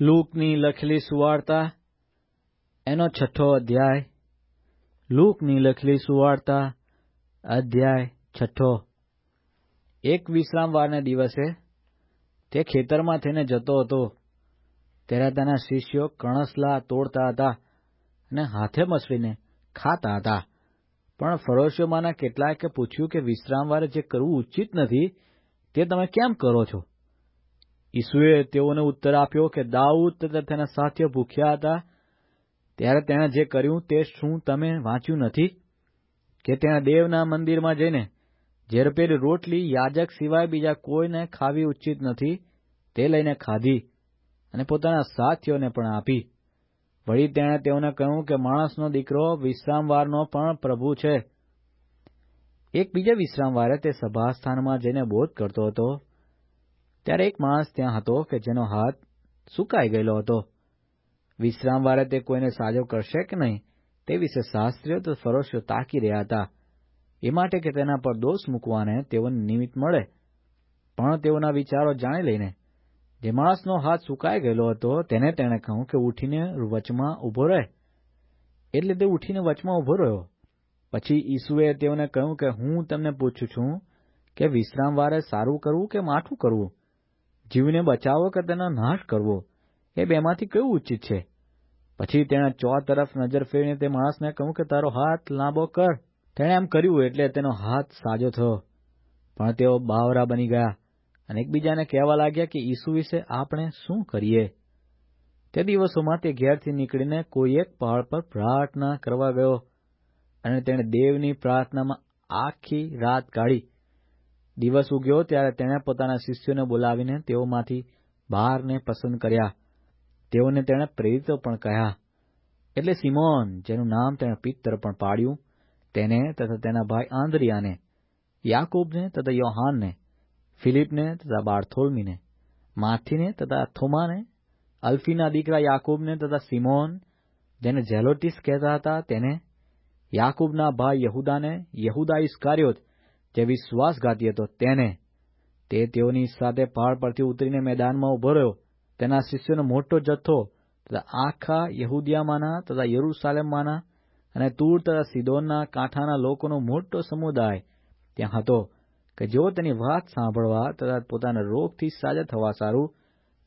લૂકની લખેલી સુવાર્તા, એનો છઠ્ઠો અધ્યાય, લૂકની લખેલી સુવાર્તા, અધ્યાય છઠ્ઠો. એક વિશ્રામવારને દિવસે તે ખેતરમાં થઈને જતો હતો. ત્યારે તેના શિષ્યો કણસલા તોડતા હતા અને હાથે મસળીને ખાતા હતા. પણ ફરોશીઓમાંના કેટલાકે પૂછ્યું કે વિશ્રામવારે જે કરવું ઉચિત નથી, તે તમે કેમ કરો છો? ઈસુએ તેઓને ઉત્તર આપ્યો કે, દાઉદ તથા તેના સાથીઓ ભૂખ્યા હતા. ત્યારે તેણે જે કર્યું તે શું તમે વાંચ્યું નથી? કે તેણે દેવના મંદિરમાં જઈને ઝેરપેરી રોટલી યાજક સિવાય બીજા કોઈને ખાવી ઉચિત નથી, તે લઈને ખાધી અને પોતાના સાથીઓને પણ આપી. વળી તેણે તેઓને કહ્યું કે, માણસનો દીકરો વિશ્રામવારનો પણ પ્રભુ છે. એક બીજા વિશ્રામવારે તે સભાસ્થાનમાં જઈને બોધ કરતો હતો. ત્યારે એક માણસ ત્યાં હતો કે જેનો હાથ સુકાઈ ગયેલો હતો. વિશ્રામવારે તે કોઈને સાજો કરશે કે નહીં તે વિશે શાસ્ત્રીઓ તો ફરોશીઓ તાકી રહ્યા હતા. એ માટે કે તેના પર દોષ મૂકવાને તેઓને નિમિત્ત મળે. પણ તેઓના વિચારો જાણી લઈને જે માણસનો હાથ સુકાઈ ગયેલો હતો તેને તેણે કહ્યું કે ઉઠીને વચમાં ઊભો રહે. એટલે તે ઉઠીને વચમાં ઊભો રહ્યો. પછી ઈસુએ તેઓને કહ્યું કે હું તમને પૂછું છું કે વિશ્રામવારે સારું કરવું કે માઠું કરવું? જીવને બચાવવો કે તેનો નાશ કરવો, એ બેમાંથી કયું ઉચિત છે? પછી તેણે ચો તરફ નજર ફેરીને તે માણસને કહ્યું કે, તારો હાથ લાંબો કર. તેણે એમ કર્યું એટલે તેનો હાથ સાજો થયો. પણ તેઓ બાવરા બની ગયા અને એકબીજાને કહેવા લાગ્યા કે, ઈસુ વિશે આપણે શું કરીએ? તે દિવસોમાં તે ઘેરથી નીકળીને કોઈ એક પહાડ પર પ્રાર્થના કરવા ગયો અને તેણે દેવની પ્રાર્થનામાં આખી રાત કાઢી દિવસ ઉગ્યો ત્યારે તેણે પોતાના શિષ્યોને બોલાવીને તેઓમાંથી બારને પસંદ કર્યા. તેઓને તેણે પ્રેરિતો પણ કહ્યા. એટલે સિમોન, જેનું નામ તેણે પિત્તર પણ પાડ્યું, તેને તથા તેના ભાઈ આંદ્રિયાને, યાકૂબને તથા યોહાનને, ફિલિપને તથા બાર્થોલમીને, માથીને તથા થોમાને, અલ્ફીના દીકરા યાકૂબને તથા સિમોન, જેને ઝેલોટીસ કહેતા હતા, તેને યાકૂબના ભાઈ યહુદાને યહુદા ઇસ્કારિયોત જે વિશ્વાસઘાતી હતો તેને. તે તેઓની સાથે પહાડ પરથી ઉતરીને મેદાનમાં ઊભો રહ્યો. તેના શિષ્યોનો મોટો જથ્થો તથા આખા યહુદિયામાંના તથા યરૂસાલેમમાંના અને તૂર તથા સિદોનના કાંઠાના લોકોનો મોટો સમુદાય ત્યાં હતો કે જેઓ તેની વાત સાંભળવા તથા પોતાના રોગથી સાજા થવા સારું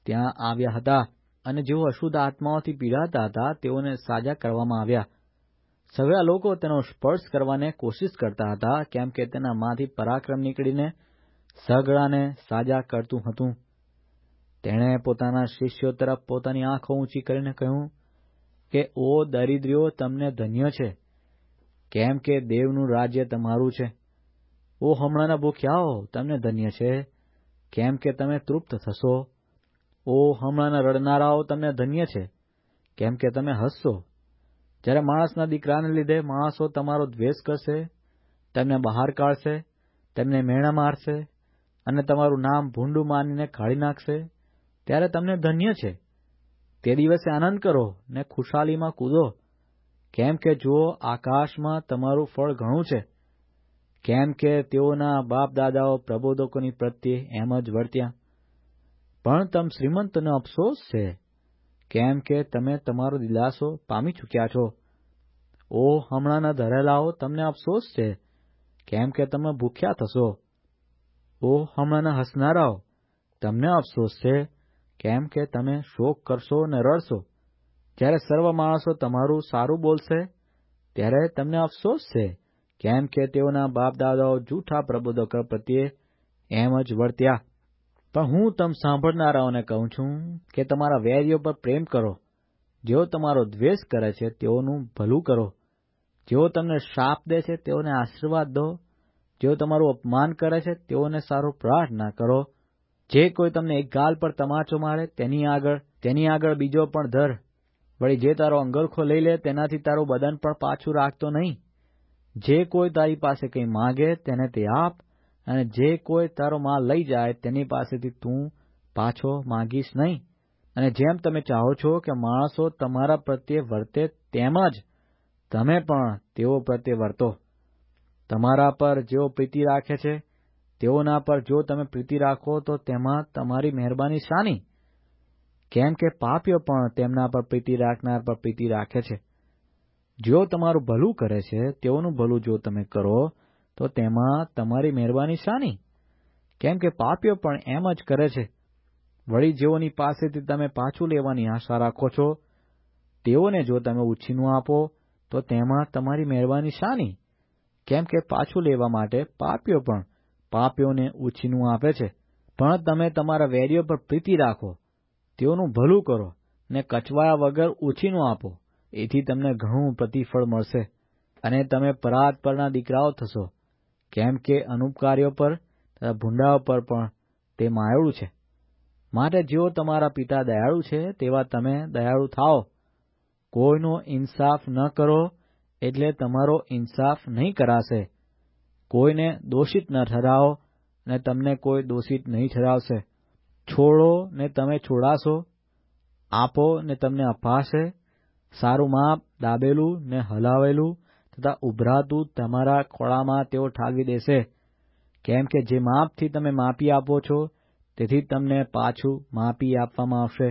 ત્યાં આવ્યા હતા અને જેઓ અશુદ્ધ આત્માઓથી પીડાતા હતા તેઓને સાજા કરવામાં આવ્યા. સવે લોકો તેનો સ્પર્શ કરવાને કોશિશ કરતા હતા, કેમ કે તેનામાંથી પરાક્રમ નીકળીને સગડાને સાજા કરતું હતું. તેણે પોતાના શિષ્યો તરફ પોતાની આંખો ઊંચી કરીને કહ્યું કે, ઓ દરિદ્રીઓ, તમને ધન્ય છે. કેમ કે દેવનું રાજ્ય તમારું છે. ઓ હમણાંના ભૂખ્યાઓ, તમને ધન્ય છે. કેમ કે તમે તૃપ્ત થશો. ઓ હમણાંના રડનારાઓ, તમને ધન્ય છે. કેમ કે તમે હસશો. જ્યારે માણસના દીકરાને લીધે માણસો તમારો દ્વેષ કરશે, તેમને બહાર કાઢશે, તેમને મેણા મારશે અને તમારું નામ ભૂંડું માનીને કાઢી નાખશે, ત્યારે તમને ધન્ય છે. તે દિવસે આનંદ કરો ને ખુશાલીમાં કૂદો. કેમ કે જુઓ, આકાશમાં તમારું ફળ ઘણું છે. કેમ કે તેઓના બાપ દાદાઓ પ્રબોધકોની પ્રત્યે એમ જ વર્ત્યા. પણ તમ શ્રીમંતનો અફસોસ છે. કેમ કે તમે તમારો દિલાસો પામી ચૂક્યા છો? ઓ હમણાંના ધરેલાઓ તમને અફસોસ છે. કેમ કે તમે ભૂખ્યા થશો? ઓ હમણાંના હસનારાઓ, તમને અફસોસ છે. કેમ કે તમે શોક કરશો ને રડશો? જ્યારે સર્વ માણસો તમારું સારું બોલશે, ત્યારે તમને અફસોસ છે. કેમ કે તેઓના બાપ દાદાઓ જૂઠા પ્રબોધકો પ્રત્યે એમ જ વર્ત્યા. પણ હું તમ સાંભળનારાઓને કહું છું કે તમારા વેરીઓ પર પ્રેમ કરો. જેઓ તમારો દ્વેષ કરે છે, તેઓનું ભલું કરો. જેઓ તમને શાપ દે છે, તેઓને આશીર્વાદ દો. જેઓ તમારું અપમાન કરે છે, તેઓને સારું પ્રાર્થના કરો. જે કોઈ તમને એક ગાલ પર તમાચો મારે, તેની આગળ તેની આગળ બીજો પણ ધર. વળી જે તારો અંગરખો લઈ લે, તેનાથી તારું બદન પણ પાછું રાખતો નહીં. જે કોઈ તારી પાસે કંઈ માગે, તેને તે આપ. અને જે કોઈ તારો માલ લઈ જાય તેની પાસેથી તું પાછો માંગીશ નહીં. અને જેમ તમે ચાહો છો કે માણસો તમારા પ્રત્યે વર્તે તેમ જ તમે પણ તેઓ પ્રત્યે વર્તો. તમારા પર જેઓ પ્રીતિ રાખે છે, તેઓના પર જો તમે પ્રીતિ રાખો તો તેમાં તમારી મહેરબાની શાની. કેમ કે પાપીઓ પણ તેમના પર પ્રીતિ રાખનાર પર પ્રીતિ રાખે છે. જેઓ તમારું ભલું કરે છે, તેઓનું ભલું જો તમે કરો તો તેમાં તમારી મહેરબાની શાની? કેમ કે પાપીઓ પણ એમ જ કરે છે. વળી જેઓની પાસેથી તમે પાછું લેવાની આશા રાખો છો, તેઓને જો તમે ઉછીનું આપો, તો તેમાં તમારી મહેરબાની શાની? કેમ કે પાછું લેવા માટે પાપીઓ પણ પાપીઓને ઉછીનું આપે છે. પણ તમે તમારા વેરીઓ પર પ્રીતિ રાખો, તેઓનું ભલું કરો ને કચવાયા વગર ઉછીનું આપો. એથી તમને ઘણું પ્રતિફળ મળશે અને તમે પરાત પરના દીકરાઓ થશો. કેમ કે અનુપકારીઓ પર તથા ભૂંડાઓ પર પણ તે માયળું છે. માટે જેઓ તમારા પિતા દયાળુ છે, તેવા તમે દયાળુ થાઓ. કોઈનો ઇન્સાફ ન કરો, એટલે તમારો ઇન્સાફ નહીં કરાશે. કોઈને દોષિત ન ઠરાવો, ને તમને કોઈ દોષિત નહીં ઠરાવશે. છોડો ને તમે છોડાશો, આપો ને તમને અપાશે. સારું માપ, દાબેલું ને હલાવેલું તથા ઉભરાતું તમારા ખોળામાં તેઓ ઠાલવી દેશે. કેમ કે જે માપથી તમે માપી આપો છો, તેથી તમને પાછું માપી આપવામાં આવશે.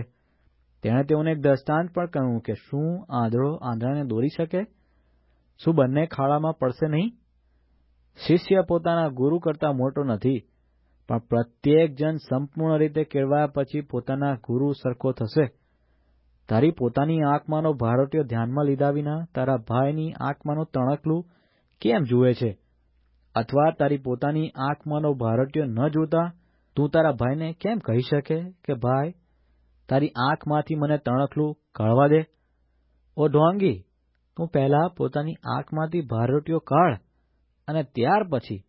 તેણે તેઓને એક દ્રષ્ટાંત પણ કહ્યું કે શું આંધળો આંધળાને દોરી શકે? શું બંને ખાડામાં પડશે નહીં? શિષ્ય પોતાના ગુરુ કરતા મોટો નથી, પણ પ્રત્યેક જણ સંપૂર્ણ રીતે કેળવાયા પછી પોતાના ગુરુ સરખો થશે. તારી પોતાની આંખમાંનો ભારતીય ધ્યાનમાં લીધા વિના તારા ભાઈની આંખમાંનો તણકલું કેમ જુએ છે? અથવા તારી પોતાની આંખમાંનો ભારતીય ન જોતા તું તારા ભાઈને કેમ કહી શકે કે, ભાઈ, તારી આંખમાંથી મને તણકલું કાઢવા દે. ઓ ઢોંગી તું પહેલા પોતાની આંખમાંથી ભારતીયો કાઢ અને ત્યાર પછી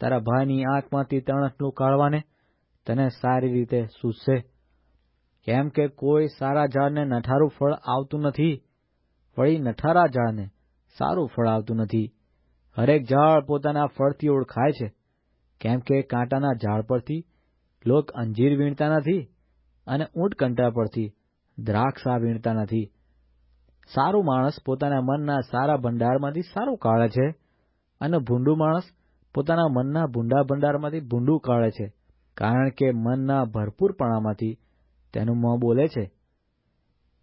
તારા ભાઈની આંખમાંથી તણકલું કાઢવાને તને સારી રીતે સૂઝશે. કેમ કે કોઈ સારા ઝાડને નઠારું ફળ આવતું નથી? વળી નઠારા ઝાડને સારું ફળ આવતું નથી. હરેક ઝાડ પોતાના ફળથી ઓળખાય છે. કેમ કે કાંટાના ઝાડ પરથી લોક અંજીર વીણતા નથી અને ઊંટકંટા પરથી દ્રાક્ષા વીણતા નથી. સારું માણસ પોતાના મનના સારા ભંડારમાંથી સારું કાઢે છે અને ભૂંડું માણસ પોતાના મનના ભૂંડા ભંડારમાંથી ભૂંડું કાઢે છે. કારણ કે મનના ભરપૂરપણામાંથી તેનું મોં બોલે છે,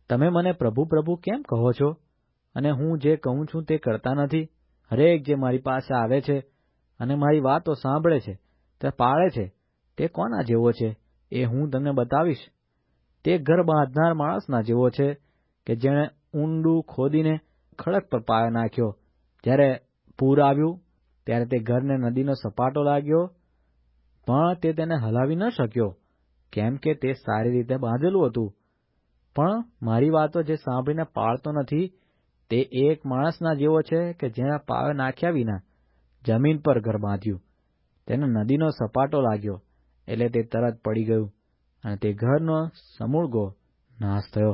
તમે મને પ્રભુ પ્રભુ કેમ કહો છો? અને હું જે કહું છું તે કરતા નથી. હરેક જે મારી પાસે આવે છે અને મારી વાતો સાંભળે છે, તે પાળે છે, તે કોના જેવો છે? એ હું તમને બતાવીશ. તે ઘર બાંધનાર માણસના જેવો છે કે જેણે ઊંડું ખોદીને ખડક પર પાયો નાખ્યો. જ્યારે પૂર આવ્યું, ત્યારે તે ઘરને નદીનો સપાટો લાગ્યો, પણ તે તેને હલાવી ન શક્યો. કેમ કે તે સારી રીતે બાંધેલું હતું. પણ મારી વાતો જે સાંભળીને પાળતો નથી, તે એક માણસના જેવો છે કે જેના પાવે નાખ્યા વિના જમીન પર ઘર બાંધ્યું. તેને નદીનો સપાટો લાગ્યો, એટલે તે તરત પડી ગયું અને તે ઘરનો સમૂળગો નાશ થયો.